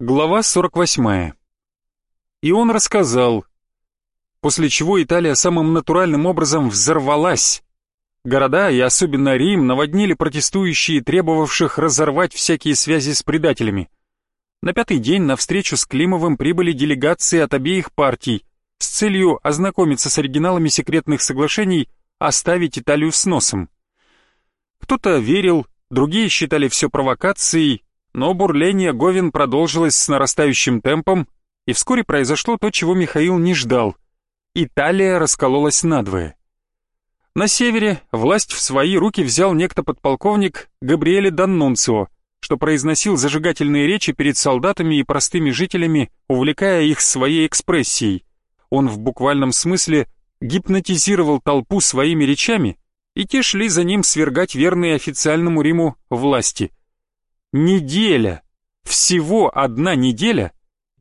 Глава 48. И он рассказал, после чего Италия самым натуральным образом взорвалась. Города, и особенно Рим, наводнили протестующие, требовавших разорвать всякие связи с предателями. На пятый день на встречу с Климовым прибыли делегации от обеих партий с целью ознакомиться с оригиналами секретных соглашений, оставить Италию с носом. Кто-то верил, другие считали все провокацией, но бурление Говин продолжилось с нарастающим темпом, и вскоре произошло то, чего Михаил не ждал. Италия раскололась надвое. На севере власть в свои руки взял некто подполковник Габриэле Даннунцио, что произносил зажигательные речи перед солдатами и простыми жителями, увлекая их своей экспрессией. Он в буквальном смысле гипнотизировал толпу своими речами, и те шли за ним свергать верные официальному Риму власти – Неделя! Всего одна неделя!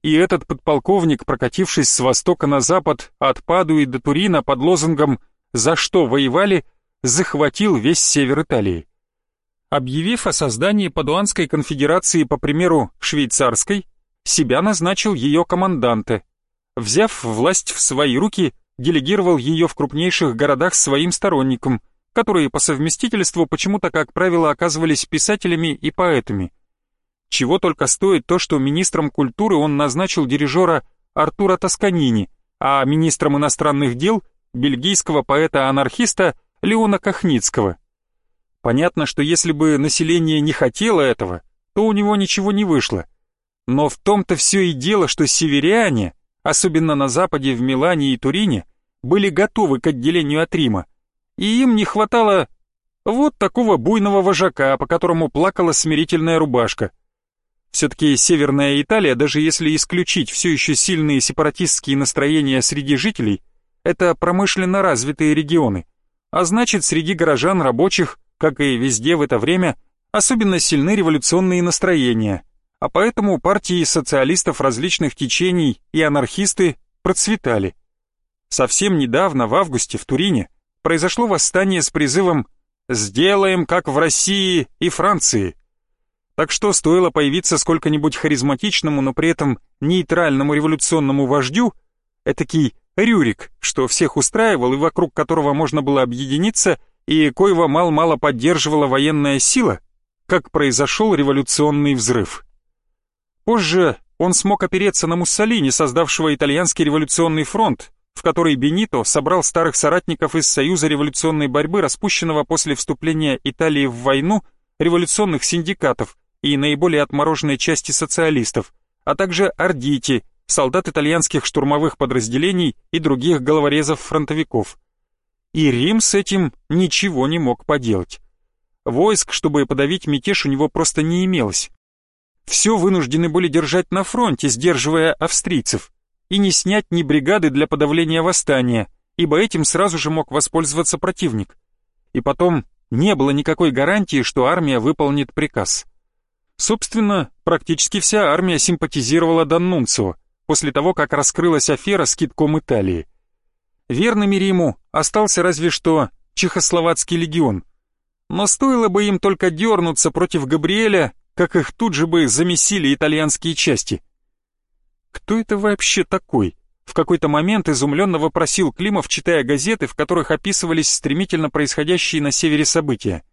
И этот подполковник, прокатившись с востока на запад, от Падуи до Турина под лозунгом «За что воевали?», захватил весь север Италии. Объявив о создании Падуанской конфедерации по примеру швейцарской, себя назначил ее команданте. Взяв власть в свои руки, делегировал ее в крупнейших городах своим сторонникам – которые по совместительству почему-то, как правило, оказывались писателями и поэтами. Чего только стоит то, что министром культуры он назначил дирижера Артура Тосканини, а министром иностранных дел – бельгийского поэта-анархиста Леона Кахницкого. Понятно, что если бы население не хотело этого, то у него ничего не вышло. Но в том-то все и дело, что северяне, особенно на западе в Милане и Турине, были готовы к отделению от Рима, и им не хватало вот такого буйного вожака, по которому плакала смирительная рубашка. Все-таки Северная Италия, даже если исключить все еще сильные сепаратистские настроения среди жителей, это промышленно развитые регионы, а значит среди горожан рабочих, как и везде в это время, особенно сильны революционные настроения, а поэтому партии социалистов различных течений и анархисты процветали. Совсем недавно, в августе, в Турине, произошло восстание с призывом «Сделаем, как в России и Франции». Так что стоило появиться сколько-нибудь харизматичному, но при этом нейтральному революционному вождю, этакий Рюрик, что всех устраивал и вокруг которого можно было объединиться, и коего мал-мало поддерживала военная сила, как произошел революционный взрыв. Позже он смог опереться на Муссолини, создавшего итальянский революционный фронт, в которой Бенито собрал старых соратников из Союза революционной борьбы, распущенного после вступления Италии в войну, революционных синдикатов и наиболее отмороженной части социалистов, а также Ардити, солдат итальянских штурмовых подразделений и других головорезов-фронтовиков. И Рим с этим ничего не мог поделать. Войск, чтобы подавить мятеж, у него просто не имелось. Все вынуждены были держать на фронте, сдерживая австрийцев и не снять ни бригады для подавления восстания, ибо этим сразу же мог воспользоваться противник. И потом, не было никакой гарантии, что армия выполнит приказ. Собственно, практически вся армия симпатизировала Даннунцио после того, как раскрылась афера с китком Италии. Верными Риму остался разве что Чехословацкий легион. Но стоило бы им только дернуться против Габриэля, как их тут же бы замесили итальянские части – кто это вообще такой? В какой-то момент изумленно вопросил Климов, читая газеты, в которых описывались стремительно происходящие на севере события.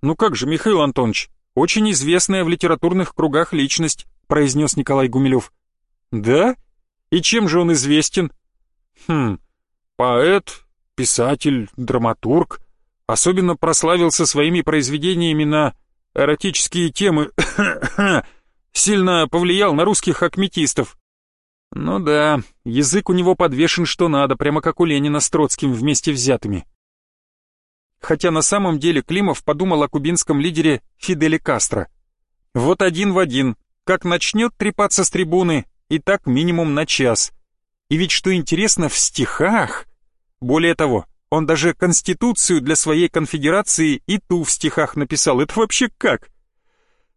«Ну как же, Михаил Антонович, очень известная в литературных кругах личность», произнес Николай Гумилев. «Да? И чем же он известен?» «Хм, поэт, писатель, драматург. Особенно прославился своими произведениями на эротические темы сильно повлиял на русских акметистов. Ну да, язык у него подвешен что надо, прямо как у Ленина с Троцким вместе взятыми. Хотя на самом деле Климов подумал о кубинском лидере Фиделе Кастро. Вот один в один, как начнет трепаться с трибуны, и так минимум на час. И ведь что интересно, в стихах. Более того, он даже конституцию для своей конфедерации и ту в стихах написал. Это вообще как?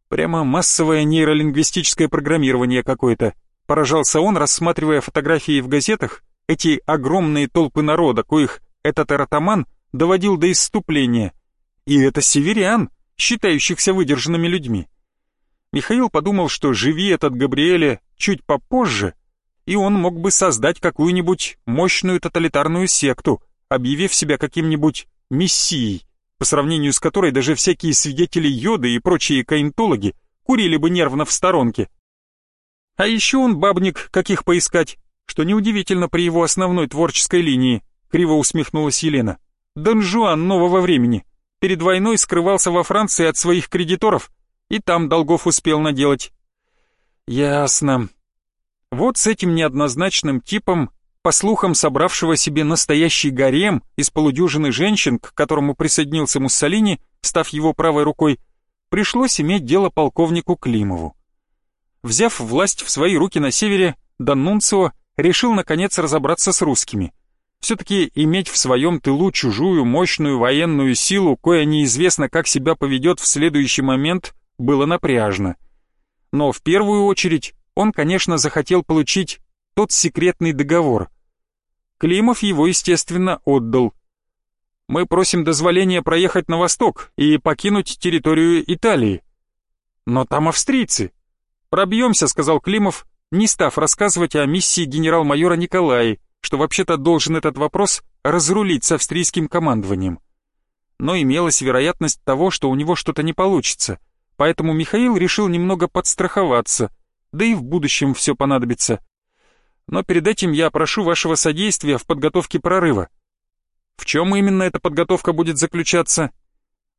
Прямо массовое нейролингвистическое программирование какое-то. Поражался он, рассматривая фотографии в газетах, эти огромные толпы народа, коих этот эротоман доводил до исступления. И это северян, считающихся выдержанными людьми. Михаил подумал, что живи этот Габриэле чуть попозже, и он мог бы создать какую-нибудь мощную тоталитарную секту, объявив себя каким-нибудь мессией, по сравнению с которой даже всякие свидетели йоды и прочие каинтологи курили бы нервно в сторонке. А еще он бабник, каких поискать, что неудивительно при его основной творческой линии, криво усмехнулась Елена. Дон Жуан нового времени. Перед войной скрывался во Франции от своих кредиторов, и там долгов успел наделать. Ясно. Вот с этим неоднозначным типом, по слухам собравшего себе настоящий гарем из полудюжины женщин, к которому присоединился Муссолини, став его правой рукой, пришлось иметь дело полковнику Климову. Взяв власть в свои руки на севере, Даннунцио решил наконец разобраться с русскими. Все-таки иметь в своем тылу чужую мощную военную силу, кое неизвестно, как себя поведет в следующий момент, было напряжно. Но в первую очередь он, конечно, захотел получить тот секретный договор. Климов его, естественно, отдал. «Мы просим дозволения проехать на восток и покинуть территорию Италии». «Но там австрийцы», «Пробьемся», — сказал Климов, не став рассказывать о миссии генерал-майора Николая, что вообще-то должен этот вопрос разрулить с австрийским командованием. Но имелась вероятность того, что у него что-то не получится, поэтому Михаил решил немного подстраховаться, да и в будущем все понадобится. Но перед этим я прошу вашего содействия в подготовке прорыва. В чем именно эта подготовка будет заключаться?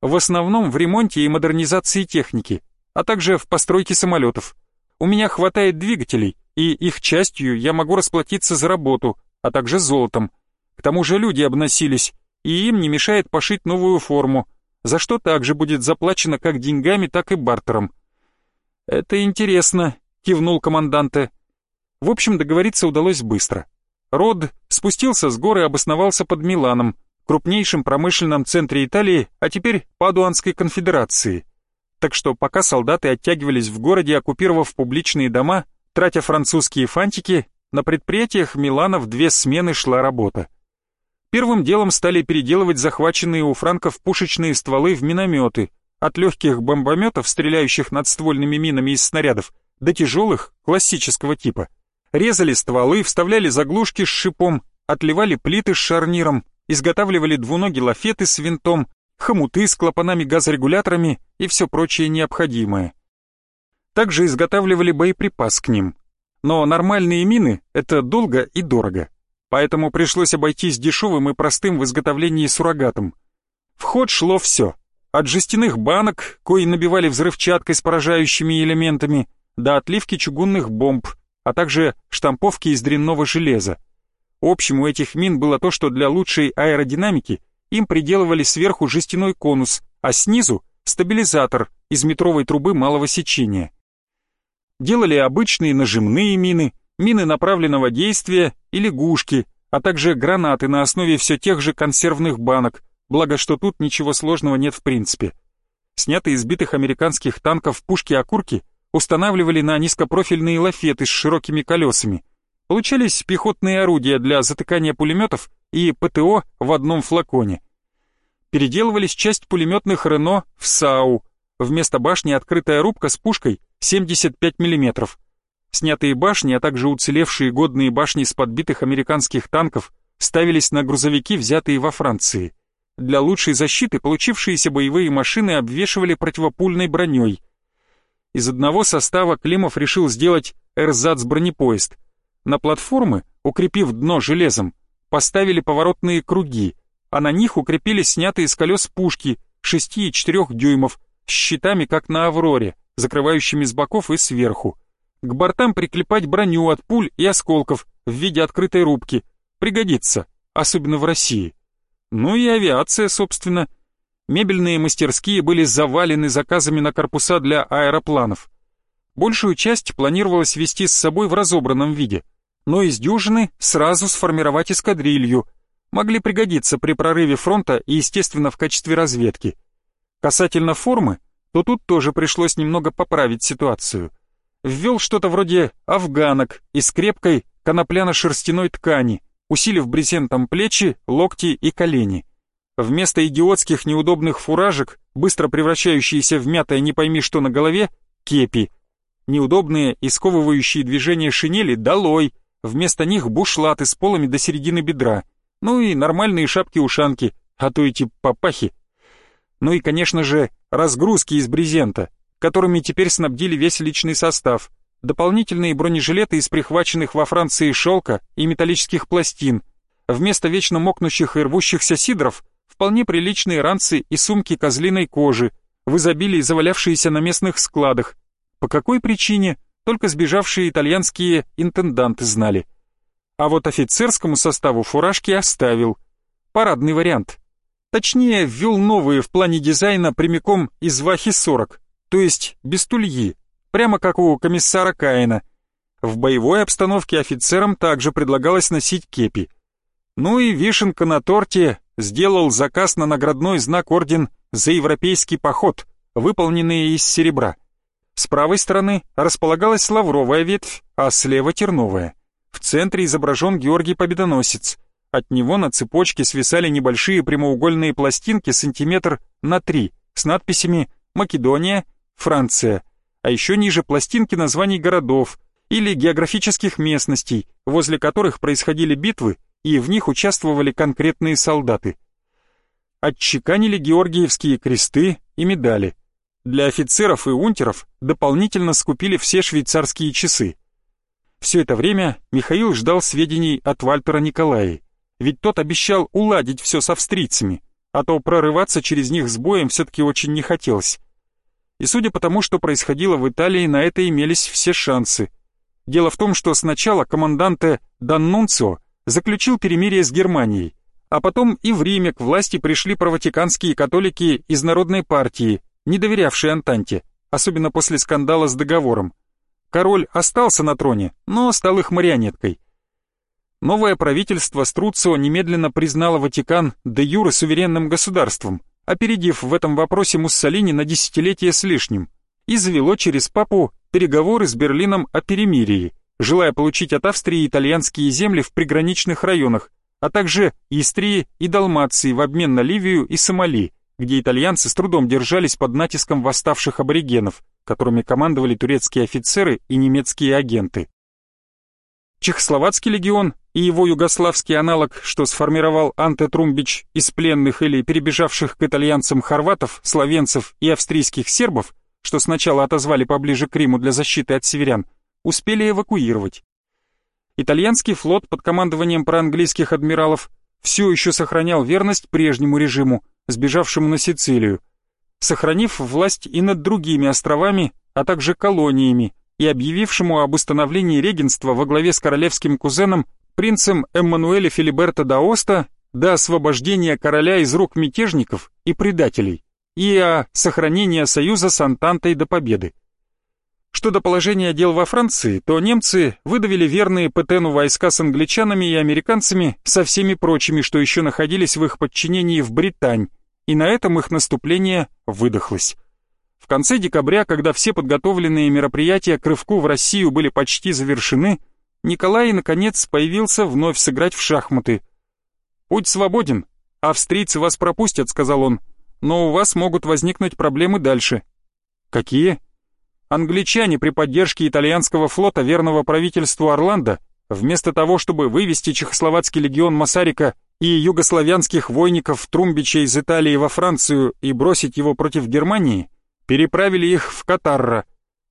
В основном в ремонте и модернизации техники, а также в постройке самолетов. У меня хватает двигателей, и их частью я могу расплатиться за работу, а также золотом. К тому же люди обносились, и им не мешает пошить новую форму, за что также будет заплачено как деньгами, так и бартером. «Это интересно», — кивнул команданте. В общем, договориться удалось быстро. Род спустился с горы и обосновался под Миланом, крупнейшим промышленном центре Италии, а теперь Падуанской конфедерации так что пока солдаты оттягивались в городе, оккупировав публичные дома, тратя французские фантики, на предприятиях Милана в две смены шла работа. Первым делом стали переделывать захваченные у франков пушечные стволы в минометы, от легких бомбометов, стреляющих над ствольными минами из снарядов, до тяжелых, классического типа. Резали стволы, вставляли заглушки с шипом, отливали плиты с шарниром, изготавливали двуногие лафеты с винтом, хомуты с клапанами-газорегуляторами и все прочее необходимое. Также изготавливали боеприпас к ним. Но нормальные мины — это долго и дорого, поэтому пришлось обойтись дешевым и простым в изготовлении суррогатом. В ход шло все, от жестяных банок, кои набивали взрывчаткой с поражающими элементами, до отливки чугунных бомб, а также штамповки из дрянного железа. Общим у этих мин было то, что для лучшей аэродинамики им приделывали сверху жестяной конус, а снизу — стабилизатор из метровой трубы малого сечения. Делали обычные нажимные мины, мины направленного действия и лягушки, а также гранаты на основе все тех же консервных банок, благо что тут ничего сложного нет в принципе. Снятые из битых американских танков пушки-окурки устанавливали на низкопрофильные лафеты с широкими колесами. Получались пехотные орудия для затыкания пулеметов и ПТО в одном флаконе. Переделывались часть пулеметных Рено в САУ. Вместо башни открытая рубка с пушкой 75 мм. Снятые башни, а также уцелевшие годные башни с подбитых американских танков ставились на грузовики, взятые во Франции. Для лучшей защиты получившиеся боевые машины обвешивали противопульной броней. Из одного состава Климов решил сделать эрзац-бронепоезд. На платформы, укрепив дно железом, поставили поворотные круги, а на них укрепили снятые с колес пушки 6 и 4 дюймов с щитами, как на «Авроре», закрывающими с боков и сверху. К бортам приклепать броню от пуль и осколков в виде открытой рубки. Пригодится, особенно в России. Ну и авиация, собственно. Мебельные мастерские были завалены заказами на корпуса для аэропланов. Большую часть планировалось вести с собой в разобранном виде – но из дюжины сразу сформировать эскадрилью. Могли пригодиться при прорыве фронта и, естественно, в качестве разведки. Касательно формы, то тут тоже пришлось немного поправить ситуацию. Ввел что-то вроде афганок из крепкой конопляно-шерстяной ткани, усилив брезентом плечи, локти и колени. Вместо идиотских неудобных фуражек, быстро превращающиеся в мятое не пойми что на голове, кепи. Неудобные и сковывающие движения шинели долой, вместо них бушлаты с полами до середины бедра, ну и нормальные шапки-ушанки, а то эти папахи. Ну и, конечно же, разгрузки из брезента, которыми теперь снабдили весь личный состав, дополнительные бронежилеты из прихваченных во Франции шелка и металлических пластин, вместо вечно мокнущих и рвущихся сидров вполне приличные ранцы и сумки козлиной кожи, в изобилии завалявшиеся на местных складах. По какой причине, только сбежавшие итальянские интенданты знали. А вот офицерскому составу фуражки оставил. Парадный вариант. Точнее, ввел новые в плане дизайна прямиком из Вахи-40, то есть без тульи, прямо как у комиссара Каина. В боевой обстановке офицерам также предлагалось носить кепи. Ну и вишенка на торте сделал заказ на наградной знак орден за европейский поход, выполненный из серебра. С правой стороны располагалась лавровая ветвь, а слева терновая. В центре изображен Георгий Победоносец. От него на цепочке свисали небольшие прямоугольные пластинки сантиметр на три с надписями «Македония», «Франция», а еще ниже пластинки названий городов или географических местностей, возле которых происходили битвы и в них участвовали конкретные солдаты. Отчеканили георгиевские кресты и медали. Для офицеров и унтеров дополнительно скупили все швейцарские часы. Все это время Михаил ждал сведений от Вальтера Николаи, ведь тот обещал уладить все с австрийцами, а то прорываться через них с боем все-таки очень не хотелось. И судя по тому, что происходило в Италии, на это имелись все шансы. Дело в том, что сначала команданте Даннунцио заключил перемирие с Германией, а потом и в Риме к власти пришли проватиканские католики из Народной партии, не доверявшие Антанте, особенно после скандала с договором. Король остался на троне, но стал их марионеткой. Новое правительство Струцио немедленно признало Ватикан де юре суверенным государством, опередив в этом вопросе Муссолини на десятилетие с лишним, и завело через папу переговоры с Берлином о перемирии, желая получить от Австрии итальянские земли в приграничных районах, а также Истрии и Далмации в обмен на Ливию и Сомали, где итальянцы с трудом держались под натиском восставших аборигенов, которыми командовали турецкие офицеры и немецкие агенты. Чехословацкий легион и его югославский аналог, что сформировал Анте Трумбич из пленных или перебежавших к итальянцам хорватов, словенцев и австрийских сербов, что сначала отозвали поближе к Риму для защиты от северян, успели эвакуировать. Итальянский флот под командованием проанглийских адмиралов все еще сохранял верность прежнему режиму, сбежавшему на Сицилию, сохранив власть и над другими островами, а также колониями, и объявившему об установлении регенства во главе с королевским кузеном принцем Эммануэле Филиберто да Оста до освобождения короля из рук мятежников и предателей и о сохранении союза с Антантой до победы. Что до положения дел во Франции, то немцы выдавили верные Петену войска с англичанами и американцами со всеми прочими, что еще находились в их подчинении в Британь, и на этом их наступление выдохлось. В конце декабря, когда все подготовленные мероприятия к рывку в Россию были почти завершены, Николай, наконец, появился вновь сыграть в шахматы. «Путь свободен, австрийцы вас пропустят», — сказал он, «но у вас могут возникнуть проблемы дальше». «Какие?» Англичане при поддержке итальянского флота верного правительству Орландо, вместо того, чтобы вывести чехословацкий легион Масарика и югославянских войников Трумбича из Италии во Францию и бросить его против Германии, переправили их в Катарра.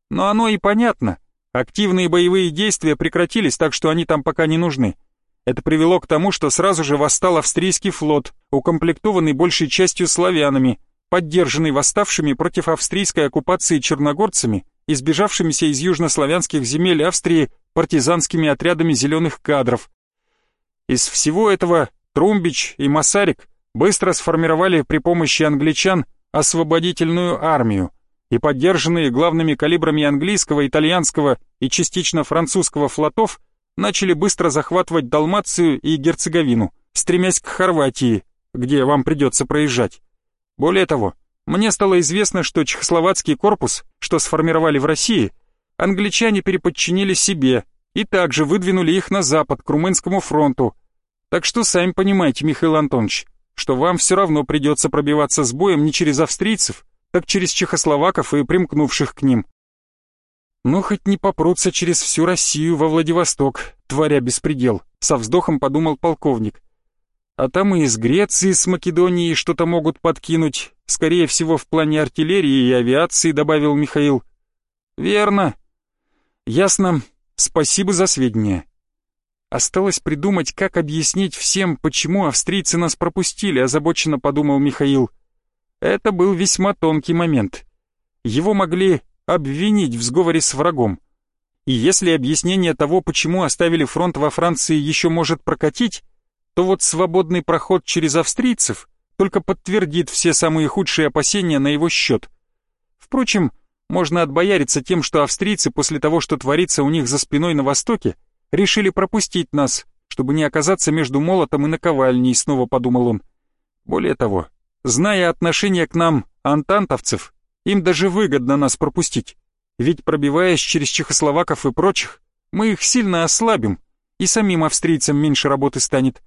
Но оно и понятно. Активные боевые действия прекратились, так что они там пока не нужны. Это привело к тому, что сразу же восстал австрийский флот, укомплектованный большей частью славянами, поддержанный восставшими против австрийской оккупации черногорцами, избежавшимися из южнославянских земель Австрии партизанскими отрядами зеленых кадров. Из всего этого Трумбич и Масарик быстро сформировали при помощи англичан освободительную армию и поддержанные главными калибрами английского, итальянского и частично французского флотов начали быстро захватывать Далмацию и Герцеговину, стремясь к Хорватии, где вам придется проезжать. Более того, мне стало известно, что чехословацкий корпус, что сформировали в России, англичане переподчинили себе и также выдвинули их на запад, к Румынскому фронту. Так что сами понимаете, Михаил Антонович, что вам все равно придется пробиваться с боем не через австрийцев, так через чехословаков и примкнувших к ним. Ну, хоть не попрутся через всю Россию во Владивосток, творя беспредел, со вздохом подумал полковник. А там и из Греции, с Македонии что-то могут подкинуть, скорее всего, в плане артиллерии и авиации, добавил Михаил. Верно. Ясно. Спасибо за сведения. Осталось придумать, как объяснить всем, почему австрийцы нас пропустили, озабоченно подумал Михаил. Это был весьма тонкий момент. Его могли обвинить в сговоре с врагом. И если объяснение того, почему оставили фронт во Франции, еще может прокатить, то вот свободный проход через австрийцев только подтвердит все самые худшие опасения на его счет. Впрочем, можно отбояриться тем, что австрийцы после того, что творится у них за спиной на востоке, решили пропустить нас, чтобы не оказаться между молотом и наковальней, снова подумал он. Более того, зная отношение к нам антантовцев, им даже выгодно нас пропустить, ведь пробиваясь через чехословаков и прочих, мы их сильно ослабим, и самим австрийцам меньше работы станет,